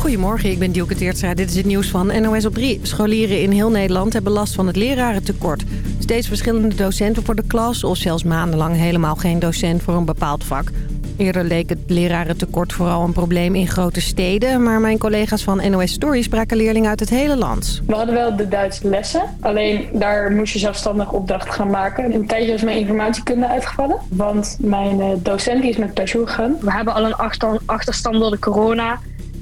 Goedemorgen, ik ben Dielke Teertstra. Dit is het nieuws van NOS op 3. Scholieren in heel Nederland hebben last van het lerarentekort. Steeds verschillende docenten voor de klas... of zelfs maandenlang helemaal geen docent voor een bepaald vak. Eerder leek het lerarentekort vooral een probleem in grote steden... maar mijn collega's van NOS Story spraken leerlingen uit het hele land. We hadden wel de Duitse lessen, alleen daar moest je zelfstandig opdracht gaan maken. Een tijdje is mijn informatiekunde uitgevallen, want mijn eh, docent is met pensioen gegaan. We hebben al een achterstand door de corona...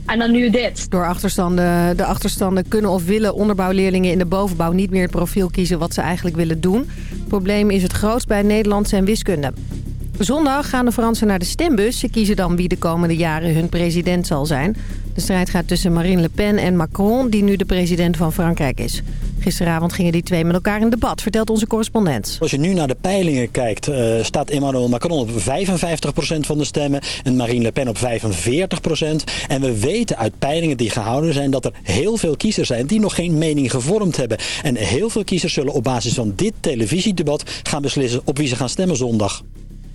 En dan nu dit. Door achterstanden, de achterstanden kunnen of willen onderbouwleerlingen in de bovenbouw niet meer het profiel kiezen wat ze eigenlijk willen doen. Het probleem is het grootst bij Nederlandse en wiskunde. Zondag gaan de Fransen naar de stembus. Ze kiezen dan wie de komende jaren hun president zal zijn. De strijd gaat tussen Marine Le Pen en Macron, die nu de president van Frankrijk is. Gisteravond gingen die twee met elkaar in debat, vertelt onze correspondent. Als je nu naar de peilingen kijkt, uh, staat Emmanuel Macron op 55% van de stemmen en Marine Le Pen op 45%. En we weten uit peilingen die gehouden zijn dat er heel veel kiezers zijn die nog geen mening gevormd hebben. En heel veel kiezers zullen op basis van dit televisiedebat gaan beslissen op wie ze gaan stemmen zondag.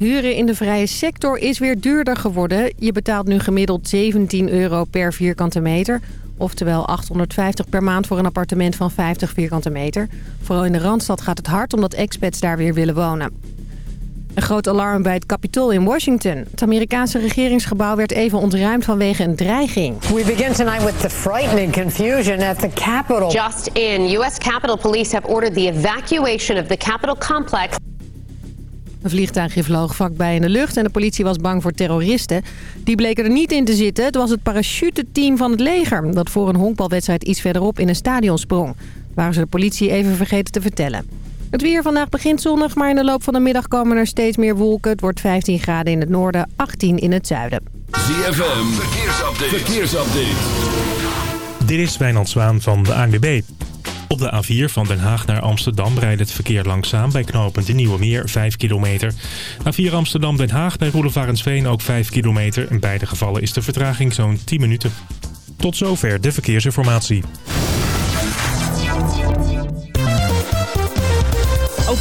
Huren in de vrije sector is weer duurder geworden. Je betaalt nu gemiddeld 17 euro per vierkante meter. Oftewel 850 per maand voor een appartement van 50 vierkante meter. Vooral in de Randstad gaat het hard omdat expats daar weer willen wonen. Een groot alarm bij het Capitool in Washington. Het Amerikaanse regeringsgebouw werd even ontruimd vanwege een dreiging. We begin tonight with the frightening confusion at the Capitol. Just in, U.S. Capitol Police have ordered the evacuation of the Capitol complex. Een vliegtuigje vloog vlakbij in de lucht en de politie was bang voor terroristen. Die bleken er niet in te zitten. Het was het parachuteteam van het leger... dat voor een honkbalwedstrijd iets verderop in een stadion sprong. Waren ze de politie even vergeten te vertellen. Het weer vandaag begint zonnig, maar in de loop van de middag komen er steeds meer wolken. Het wordt 15 graden in het noorden, 18 in het zuiden. ZFM, verkeersupdate. verkeersupdate. Dit is Wijnand Zwaan van de ANWB. Op de A4 van Den Haag naar Amsterdam rijdt het verkeer langzaam bij knooppunt de Nieuwe Meer 5 kilometer. A4 Amsterdam-Den Haag bij Roelevarensveen ook 5 kilometer. In beide gevallen is de vertraging zo'n 10 minuten. Tot zover de verkeersinformatie.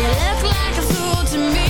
you look like a fool to me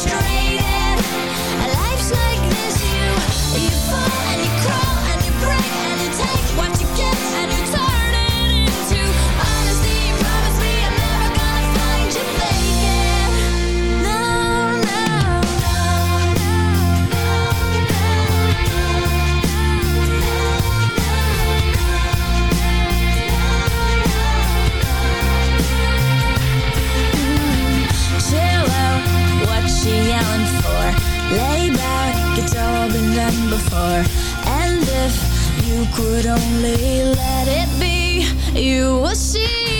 straight. And if you could only let it be You would see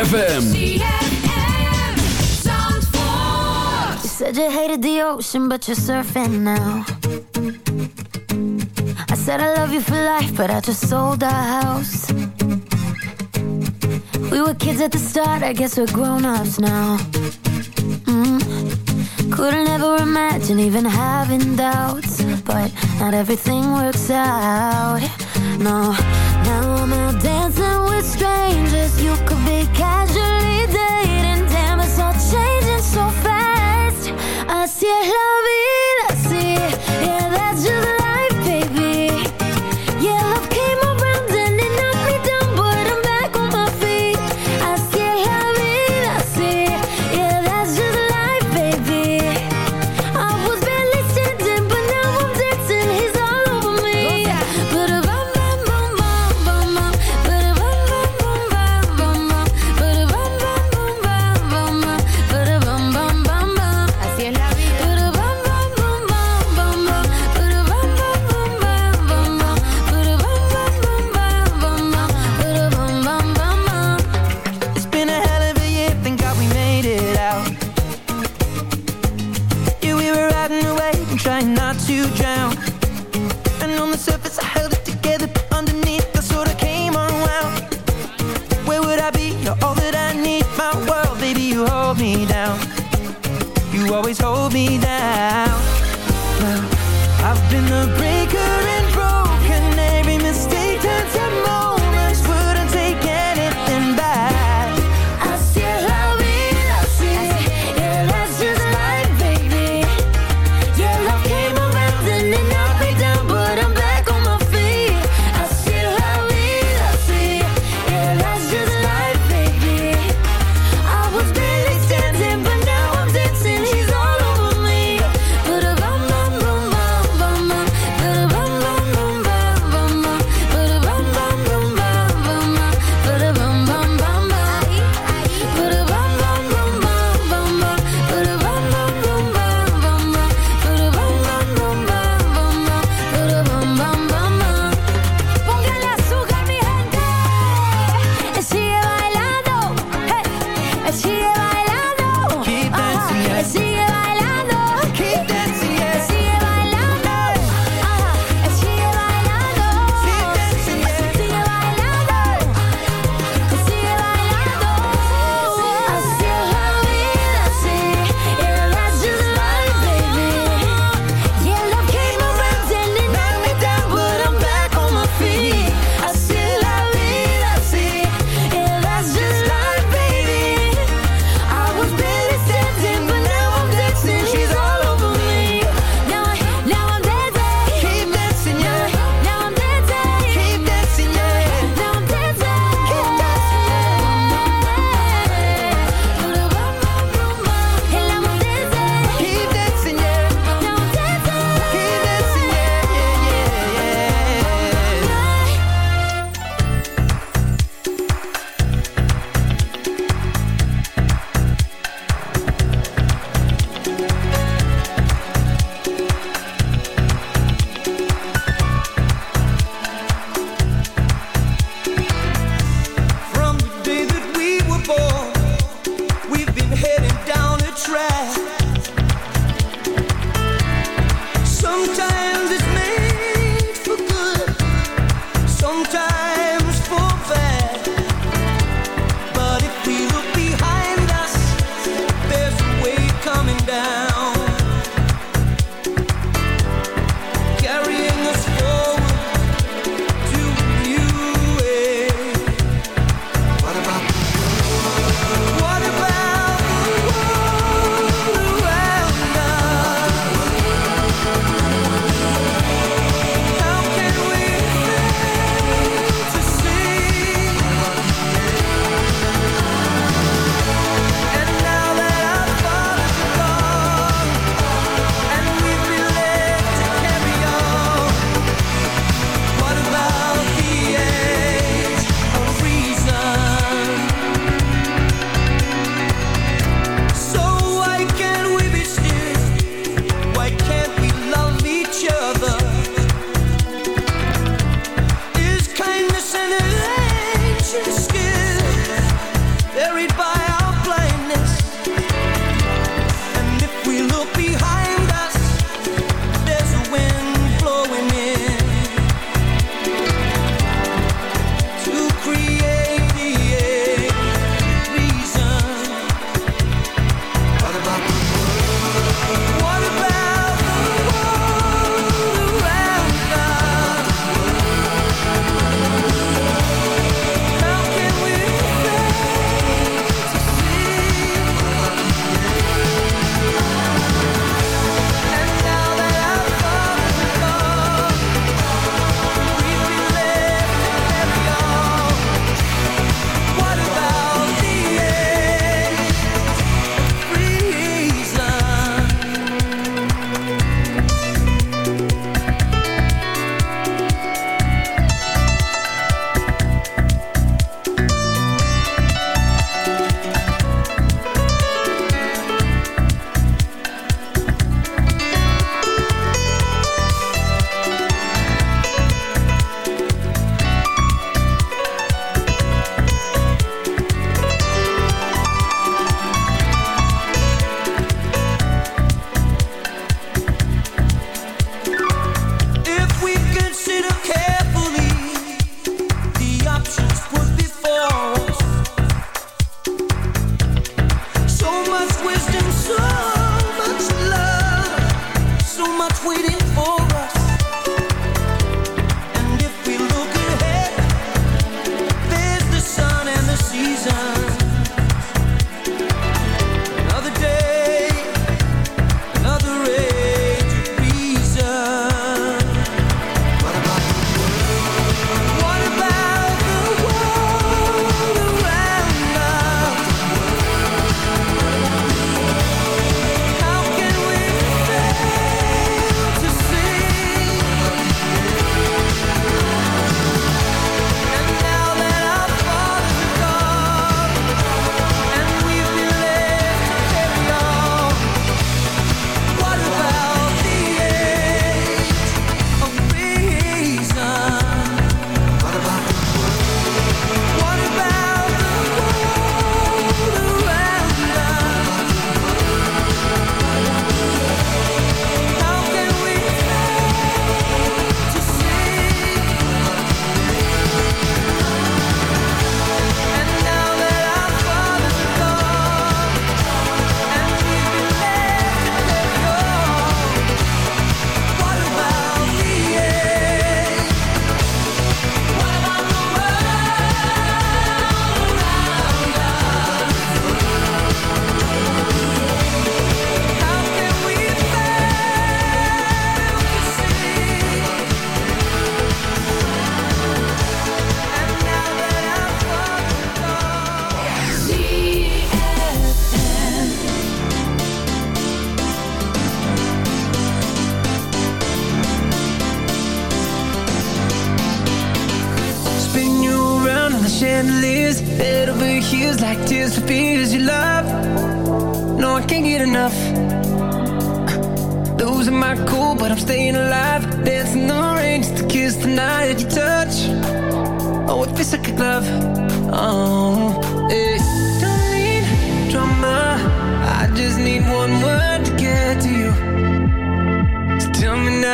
ZFM. You said you hated the ocean, but you're surfing now. I said I love you for life, but I just sold our house. We were kids at the start, I guess we're grown-ups now. Mm. Couldn't ever imagine even having doubts, but not everything works out. No, now I'm buried by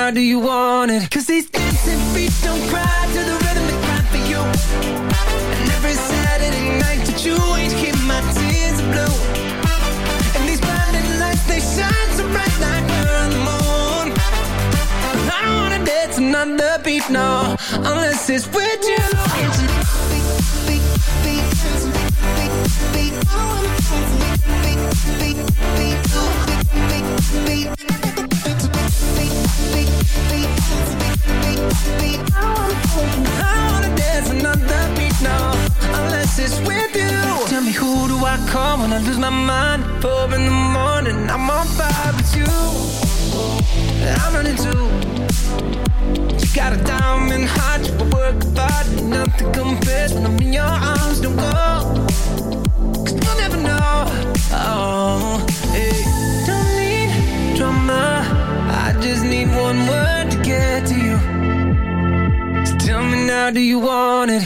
now, do you want it? Cause these dancing feet don't cry to the rhythm they cry for you. And every Saturday night that you ain't keep my tears are blue And these blinding lights, they shine so bright like we're on the moon. I don't wanna dance another beat, no Unless it's with you do I call when I lose my mind. Four in the morning, I'm on fire with you. I'm running too. You got a diamond heart, you work hard Nothing compares when I'm in your arms, don't go. Cause you'll never know. Oh, hey. Don't need drama. I just need one word to get to you. So tell me now, do you want it?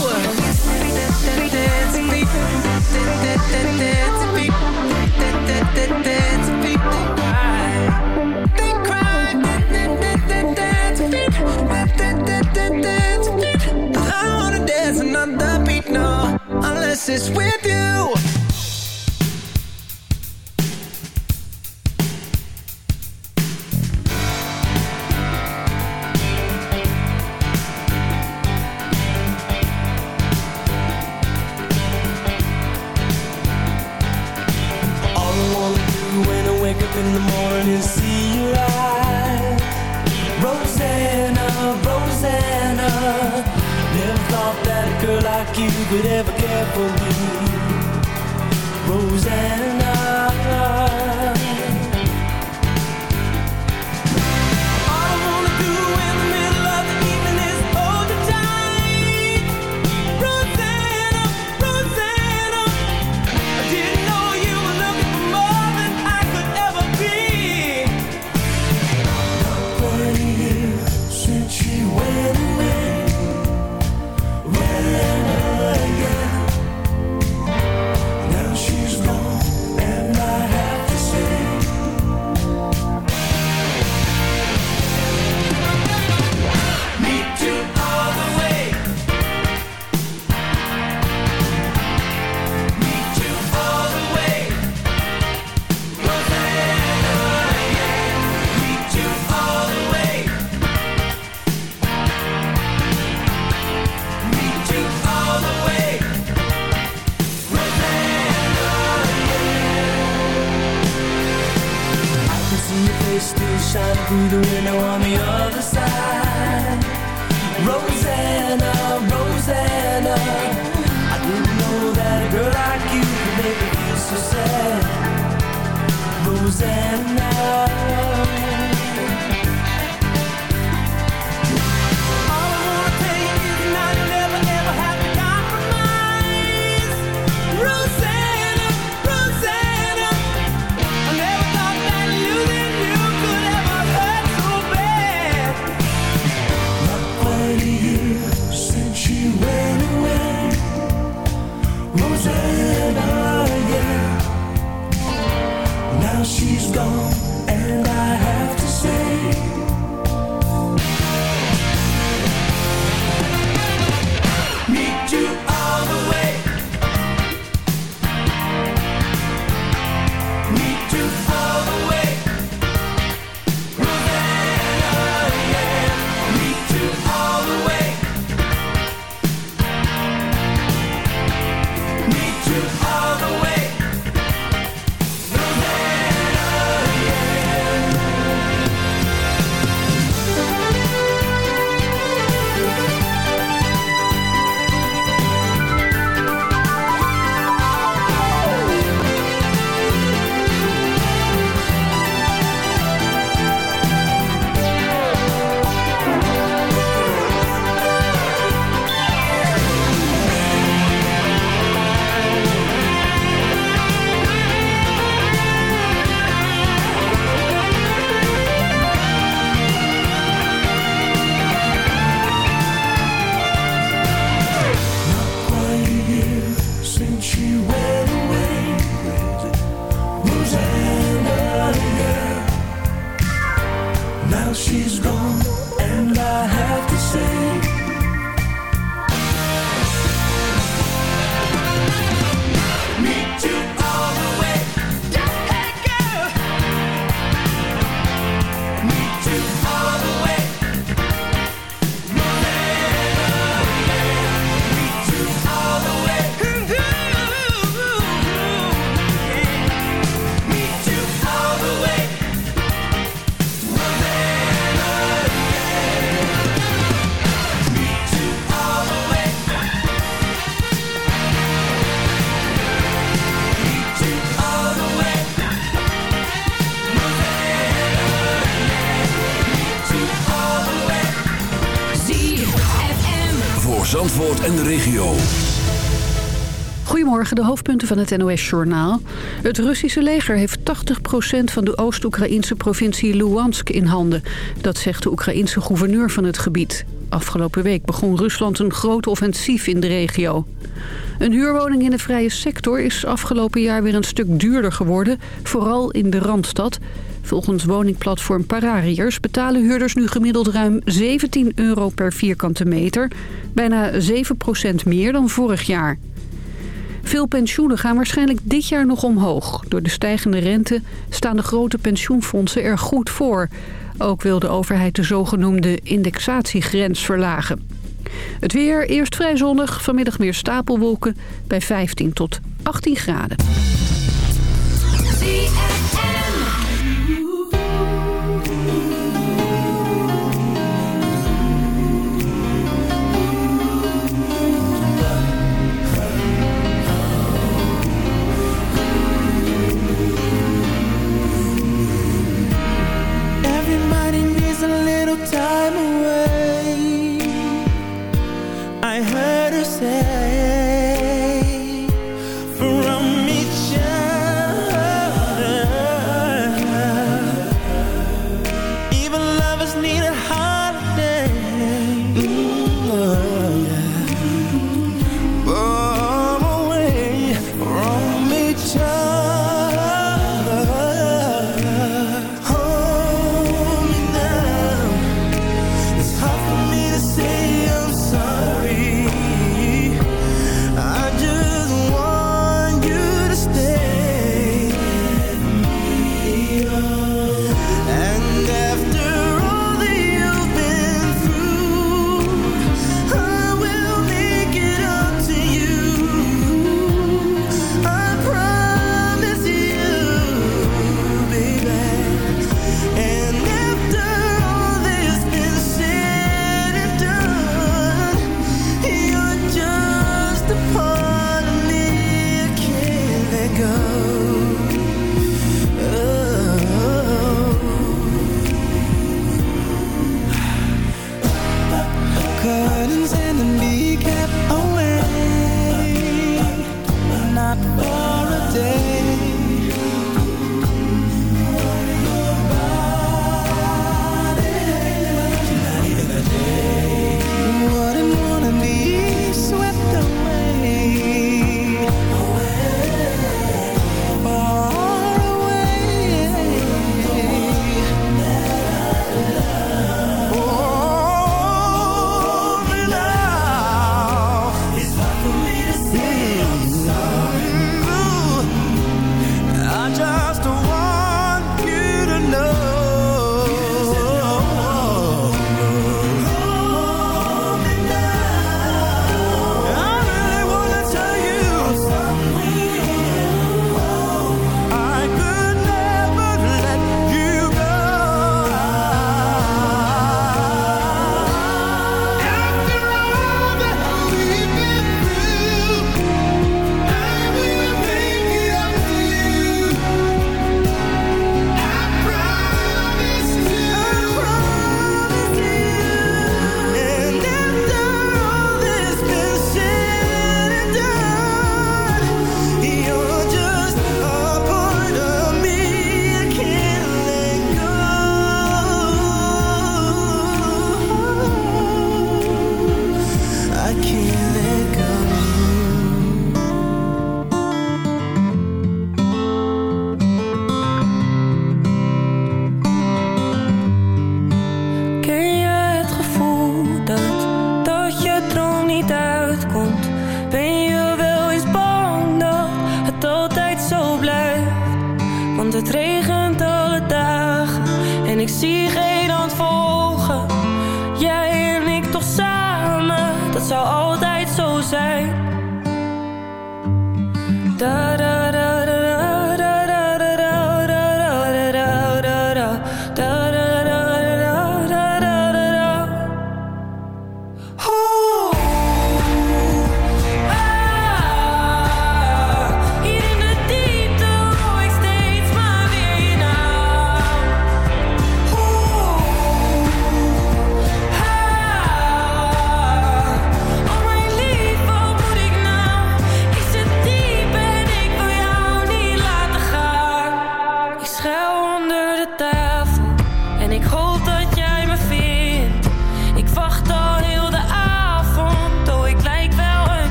It's with Goedemorgen, de hoofdpunten van het NOS-journaal. Het Russische leger heeft 80% van de Oost-Oekraïnse provincie Luhansk in handen. Dat zegt de Oekraïense gouverneur van het gebied. Afgelopen week begon Rusland een groot offensief in de regio. Een huurwoning in de vrije sector is afgelopen jaar weer een stuk duurder geworden. Vooral in de Randstad. Volgens woningplatform Parariërs betalen huurders nu gemiddeld ruim 17 euro per vierkante meter. Bijna 7% meer dan vorig jaar. Veel pensioenen gaan waarschijnlijk dit jaar nog omhoog. Door de stijgende rente staan de grote pensioenfondsen er goed voor. Ook wil de overheid de zogenoemde indexatiegrens verlagen. Het weer eerst vrij zonnig, vanmiddag meer stapelwolken bij 15 tot 18 graden.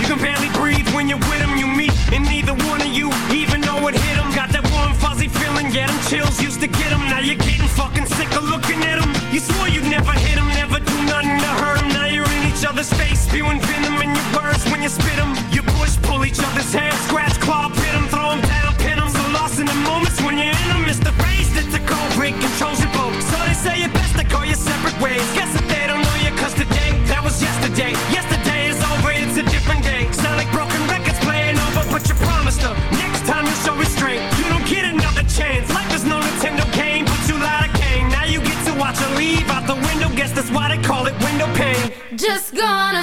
You can barely breathe when you're with him. You meet, and neither one of you even know it hit him. Got that warm, fuzzy feeling, get him chills. Used to get him, now you're getting fucking sick of looking at him. You swore you'd never hit him, never do nothing to hurt him. Now you're in each other's face, spewing venom in your words when you spit him. You push, pull each other's hair, scratch, claw, pit him, throw him down, pin him. So lost in the moments when you're in him. It's the phrase that's the cold, break, controls your boat. So they say it best to call your separate ways. Guess that's why they call it window pane. Just gonna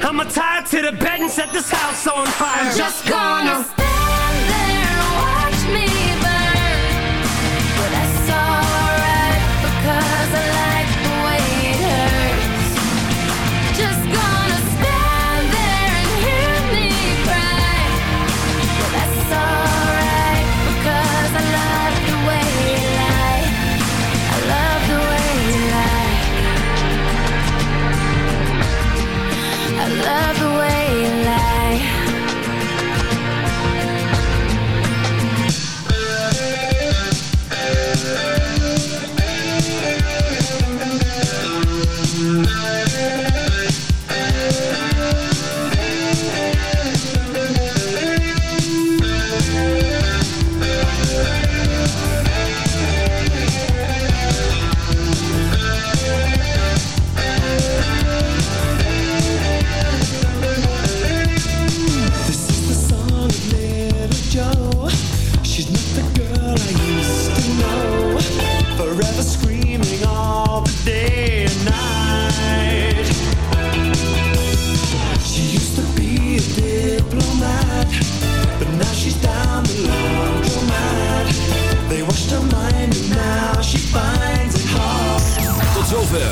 I'ma tie it to the bed and set this house on fire. I'm just gonna.